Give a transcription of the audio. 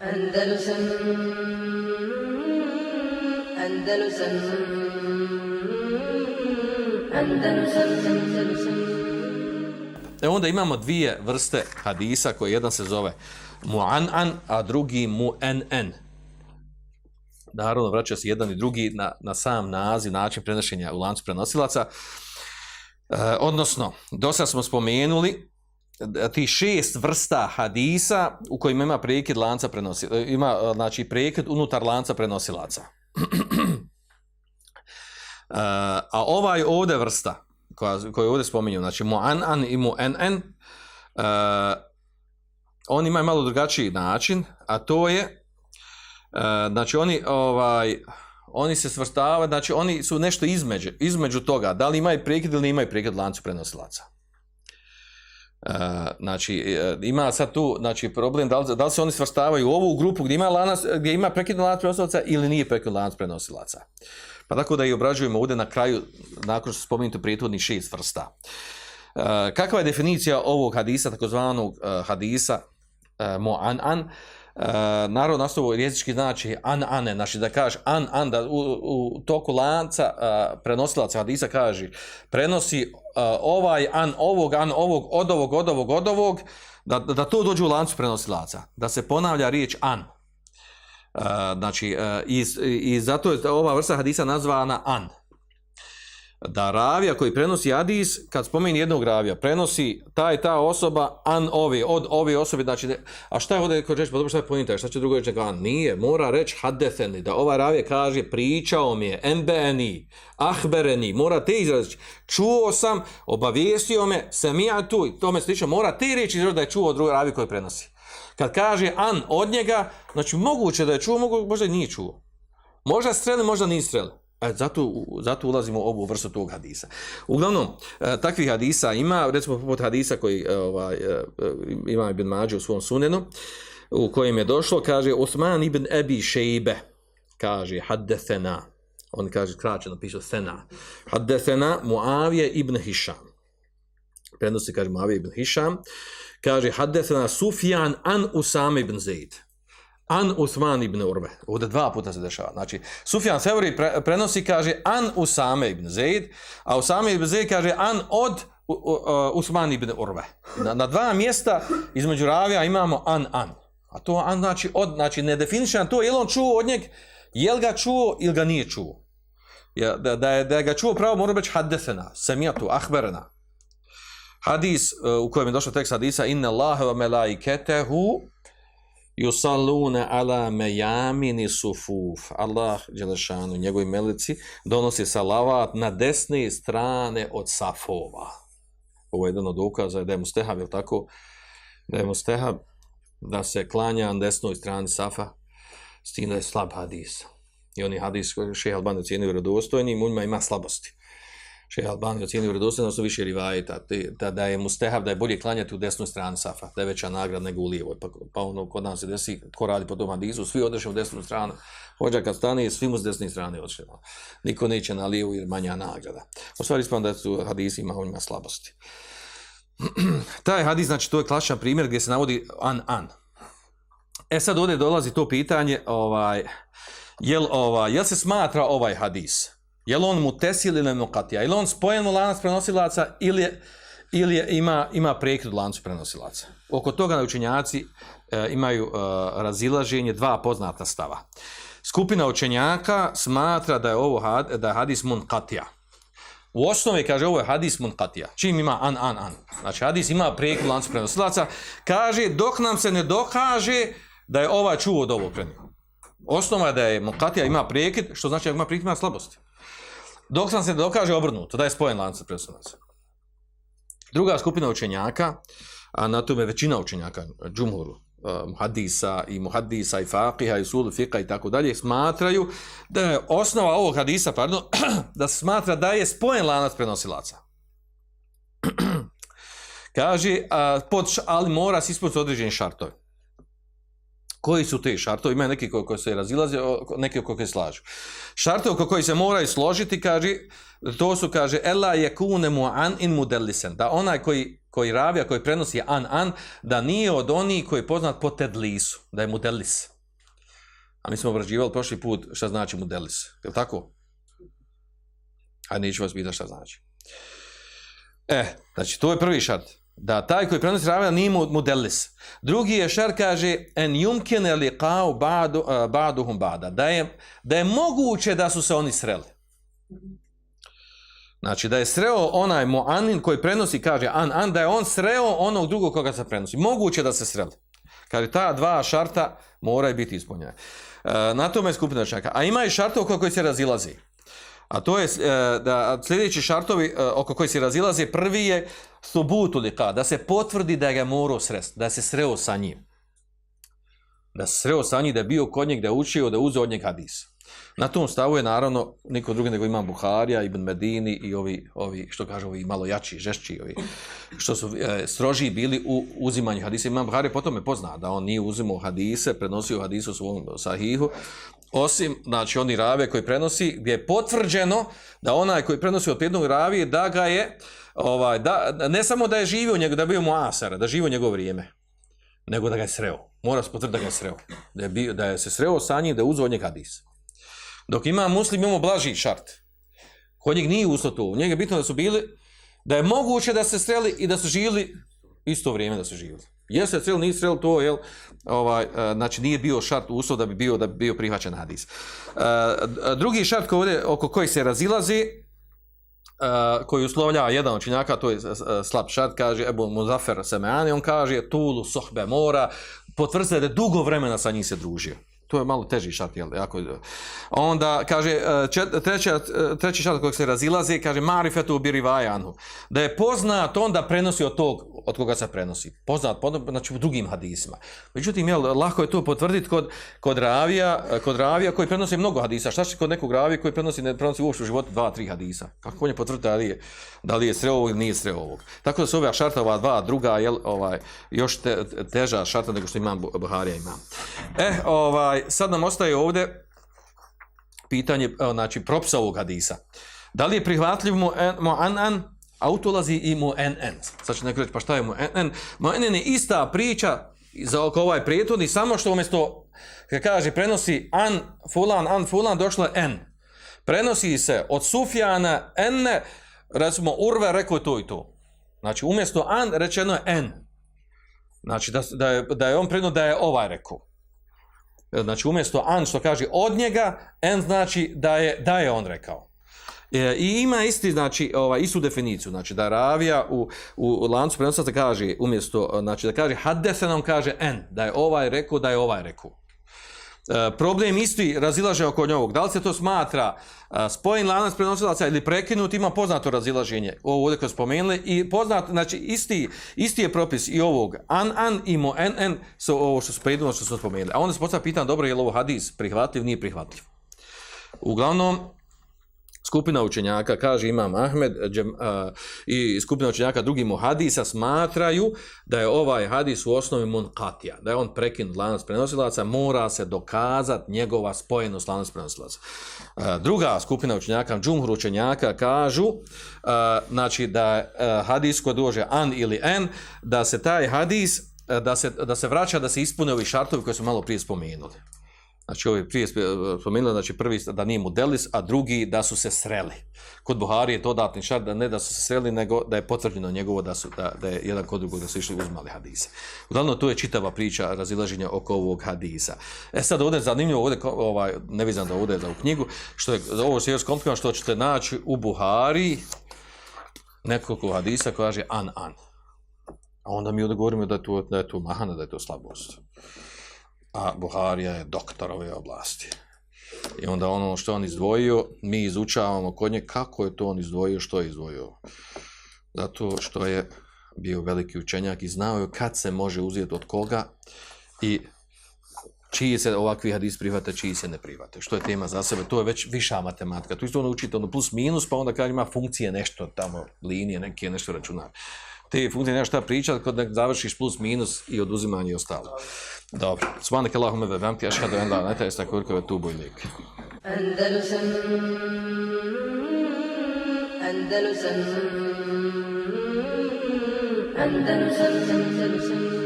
Andalusam Andalusam Andalusam Andalusam E onda imamo dvije vrste hadisa koje jedan se zove mu'an'an, a drugi mu'en'en. Naravno, vraća se jedan i drugi na, na sam naziv, način prenošenja u lancu prenosilaca. E, odnosno, do sad smo spomenuli ti šest vrsta hadisa u kojima ima prekid lanca prenosi, e, Ima, e, znači, prekid unutar lanca prenosilaca. E, a ovaj ovde vrsta, koja, koju ovdje spominju, znači mu'an'an i mu'en'en, uh, oni imaju malo drugačiji način, a to je, uh, znači oni, ovaj, oni se svrstavaju, znači oni su nešto između, između toga, da li imaju prekid ili imaju prekid lancu prenosilaca. Uh, znači, e, ima sad tu znači, problem da li, da li se oni svrstavaju u ovu grupu gdje ima, lanac, gdje ima prekidan lanac prenosilaca ili nije prekidan lanac prenosilaca. Pa tako da i obrađujemo ovdje na kraju, nakon što spomenuti prijetvodni šest vrsta. Uh, kakva je definicija ovog hadisa, takozvanog uh, hadisa uh, mu'an-an? Uh, E, narod nastavu jezički znači an-ane, znači da kaže an-an, da u, u toku lanca uh, prenosilaca hadisa kaže prenosi uh, ovaj an ovog, an ovog, od ovog, od ovog, od ovog, da, da to dođe u lancu prenosilaca, da se ponavlja riječ an. Uh, znači, uh, i, i zato je ova vrsta hadisa nazvana an. Da ravija koji prenosi hadis, kad spomeni jednog ravija, prenosi ta i ta osoba an ove, od ove osobe, znači, ne, a šta je ovdje kod reći, pa dobro šta je pojenta, šta će drugo reći, a nije, mora reći hadetheni, da ova ravija kaže, pričao mi je, embeni, ahbereni, mora te izraziti, čuo sam, obavijestio me, sam ja tu, to me slično, mora te reći izraziti da je čuo druga ravija koji prenosi. Kad kaže an od njega, znači moguće da je čuo, mogu, možda i nije čuo. Možda streli, možda nije streli. E, zato, zato ulazimo u ovu vrstu tog hadisa. Uglavnom, e, takvih hadisa ima, recimo poput hadisa koji e, ovaj, e, e ima Ibn Mađe u svom sunenu, u kojem je došlo, kaže Osman ibn Ebi Šeibe, kaže Haddesena, on kaže kraćeno, piše sena, Haddesena Muavije ibn Hišam. Prenosi, kaže Muavije ibn Hišam, kaže Haddesena Sufjan an Usame ibn Zaid. An Usman ibn Urve. Ovdje dva puta se dešava. Znači, Sufjan Seuri pre, prenosi, kaže an Usame ibn Zaid, a Usame ibn Zaid kaže an od Usman ibn Urve. Na, na dva mjesta između ravija imamo an an. A to an znači od, znači ne definišan to, je li on čuo od njeg, je li ga čuo ili ga nije čuo. Ja, da, da, je, da je ga čuo pravo mora biti haddesena, semijatu, ahberena hadis uh, u kojem je došao tekst hadisa inna Allaha wa melaiketehu yusalluna ala mayamini sufuf. Allah dželešanu njegovi meleci donosi salavat na desne strane od safova. Ovo je jedan od ukaza da je mustehab je tako? Da je mustehab da se klanja na desnoj strani safa s tim da je slab hadis. I oni hadis koji šeha Albani cijeni vjerodostojnim, u njima ima slabosti. Šeha Albani ocijeni u su više rivajeta, da, da je mustehav, da je bolje klanjati u desnoj strani safa, da je veća nagrada nego u lijevoj. Pa, pa ono, kod nas se desi, ko radi po tom hadisu, svi odrešaju u desnu stranu. Hođa kad stane, svi mu s desne strane odrešaju. Ono. Niko neće na lijevu jer manja nagrada. U stvari spavno da su hadisi ima, ima slabosti. Taj hadis, znači, to je klasičan primjer gdje se navodi an-an. E sad ovdje dolazi to pitanje, ovaj, jel, ovaj, jel se smatra ovaj hadis? Je li on mutesil ili nukatija? Je li on spojen u lanac prenosilaca ili, je, ili je, ima, ima prekid u lancu prenosilaca? Oko toga učenjaci e, imaju e, razilaženje dva poznata stava. Skupina učenjaka smatra da je ovo had, da je hadis munkatija. U osnovi kaže ovo je hadis munkatija. Čim ima an, an, an. Znači hadis ima prekid u lancu prenosilaca. Kaže dok nam se ne dokaže da je ova čuo od ovog prenio. Osnova je da je munkatija ima prekid, što znači da ima prekid ima slabosti dok sam se dokaže obrnuto, da je spojen lanac prenosilaca. Druga skupina učenjaka, a na tome većina učenjaka, džumhuru, eh, hadisa i muhadisa i faqiha i sulu fiqa i tako dalje, smatraju da je osnova ovog hadisa, pardon, da se smatra da je spojen lanac prenosilaca. Kaže, a, pod, ali mora se ispuniti određeni šartovi. Koji su te šartovi? Ima neki koji, se razilaze, neki koji se slažu. Šartovi oko koji se moraju složiti, kaže, to su, kaže, Ela je kunemu an in mudellisen. Da onaj koji, koji ravija, koji prenosi an an, da nije od onih koji je poznat po tedlisu, da je mudellis. A mi smo obrađivali prošli put šta znači mudellis. Je li tako? A neću vas pitati šta znači. E, znači, to je prvi šart. Da taj koji prenosi ravija nije modelis. Drugi je šer kaže, en yumkine liqa'u ba'du, eh, ba'duhum ba'da. Da je, da je moguće da su se oni sreli. Znači, da je sreo onaj mu'anin koji prenosi, kaže, an, an, da je on sreo onog drugog koga se prenosi. Moguće da se sreli. Kaže, ta dva šarta moraju biti ispunjena. E, na tome je skupina čaka. A ima i šarta oko koji se razilazi. A to je e, da sljedeći šartovi e, oko koji se razilaze, prvi je subutu lika, da se potvrdi da ga morao srest, da se sreo sa njim. Da se sreo sa njim, da je bio kod njeg, da je učio, da je uzeo od njeg hadisa. Na tom stavu je naravno niko drugi nego imam Buharija, Ibn Medini i ovi, ovi što kažu, ovi malo jači, žešći, ovi, što su e, strožiji bili u uzimanju hadisa. Imam Buharija potom je pozna da on nije uzimao hadise, prenosio hadise u svom sahihu, osim, znači, oni rave koji prenosi, gdje je potvrđeno da onaj koji prenosi od jednog ravije, da ga je, ovaj, da, ne samo da je živio njegov, da je bio muasara, da je živio njegovo vrijeme, nego da ga je sreo. Mora se potvrditi da ga je sreo. Da je, bio, da je se sreo sa njim, da je uzeo njeg hadis. Dok ima muslim, imamo blaži šart. Kod njeg nije uslo to. Njega je bitno da su bili, da je moguće da se sreli i da su živjeli isto vrijeme da su živjeli. Jesu je streli, nije streli to jel, ovaj, e, znači nije bio šart uslov da bi bio da bi bio prihvaćen hadis. E, drugi šart koji ovdje, oko koji se razilazi, e, koji uslovljava jedan učinjaka, to je slab šart, kaže Ebu Muzafer Semeani, on kaže Tulu sohbe mora, potvrste da je dugo vremena sa njim se družio. To je malo teži šart, jel? Ako, onda, kaže, e, čet, treća, e, treći šart kojeg se razilaze, kaže, marifetu birivajanu. Da je poznat, onda prenosi od tog, od koga se prenosi. Poznat, znači u drugim hadisima. Međutim, jel, lako je to potvrditi kod, kod, ravija, e, kod ravija koji prenosi mnogo hadisa. Šta će kod nekog ravija koji prenosi, ne prenosi uopšte u životu dva, tri hadisa? Kako on je potvrditi da li je, da li je sreo ovog ili nije sreo ovog? Tako da su ova šarta, ova dva, druga, jel, ovaj, još te, teža šarta nego što imam Buharija imam. E, ovaj, Ovaj, sad nam ostaje ovdje pitanje, znači, propisa ovog hadisa. Da li je prihvatljiv mu, en, mu an, an, a utolazi i mu en. Sad će neko reći, pa šta je mu nn? Mu en, je ista priča za oko ovaj prijetodni, samo što umjesto, kada kaže, prenosi an, fulan, an, fulan, došlo je en. Prenosi se od Sufjana, enne, recimo, Urve rekao je to i to. Znači, umjesto an, rečeno je en. Znači, da, da, je, da je on predno da je ovaj rekao. Znači, umjesto an, što kaže od njega, en znači da je, da je on rekao. E, I ima isti, znači, ovaj, istu definiciju, znači da ravija u, u lancu prenosa kaže, umjesto, znači da kaže haddesenom kaže en, da je ovaj rekao, da je ovaj rekao. E, problem isti razilaže oko njovog. Da li se to smatra e, spojen lanac prenosilaca ili prekinut, ima poznato razilaženje. Ovo ovdje koje spomenuli i poznat, znači isti, isti je propis i ovog an an i mo en en su ovo što su predivno što su spomenuli. A onda se postavlja pitanje, dobro, je li ovo hadis prihvatljiv, nije prihvatljiv. Uglavnom, skupina učenjaka, kaže Imam Ahmed e, džem, uh, i skupina učenjaka drugi mu hadisa smatraju da je ovaj hadis u osnovi munkatija, da je on prekin lanac prenosilaca, mora se dokazat njegova spojenost lanac prenosilaca. Uh, druga skupina učenjaka, džumhur učenjaka, kažu uh, znači da uh, hadis kod dođe an ili en, da se taj hadis, uh, da se, da se vraća, da se ispune ovi šartovi koje su malo prije spomenuli. Znači, ovi prije spomenuli, znači prvi da nije modelis, a drugi da su se sreli. Kod Buhari je to datni šar da ne da su se sreli, nego da je potvrđeno njegovo da, su, da, da je jedan kod drugog da su išli uzmali hadise. Uglavnom, to je čitava priča razilaženja oko ovog hadisa. E sad, ovdje je zanimljivo, ovdje, ovaj, ne vizam da ovdje je da u knjigu, što je, ovo se još komplikovan, što ćete naći u Buhari nekoliko hadisa koja kaže an, an. A onda mi odgovorimo da je to, da je to mahana, da je to slabost a Buharija je doktor ove oblasti. I onda ono što on izdvojio, mi izučavamo kod nje kako je to on izdvojio, što je izdvojio. Zato što je bio veliki učenjak i znao je kad se može uzeti od koga i čiji se ovakvi hadis prihvate, čiji se ne prihvate. Što je tema za sebe, to je već viša matematika. Tu isto ono učite ono plus minus, pa onda kad ima funkcije nešto tamo, linije, neke, nešto računar te funkcije nema šta kod da završiš plus minus i oduzimanje i ostalo. Dobro. Subhanak Allahumma wa bihamdika ashhadu an la ilaha illa anta astaghfiruka wa atubu ilaik. Andalusam Andalusam Andalusam Andalusam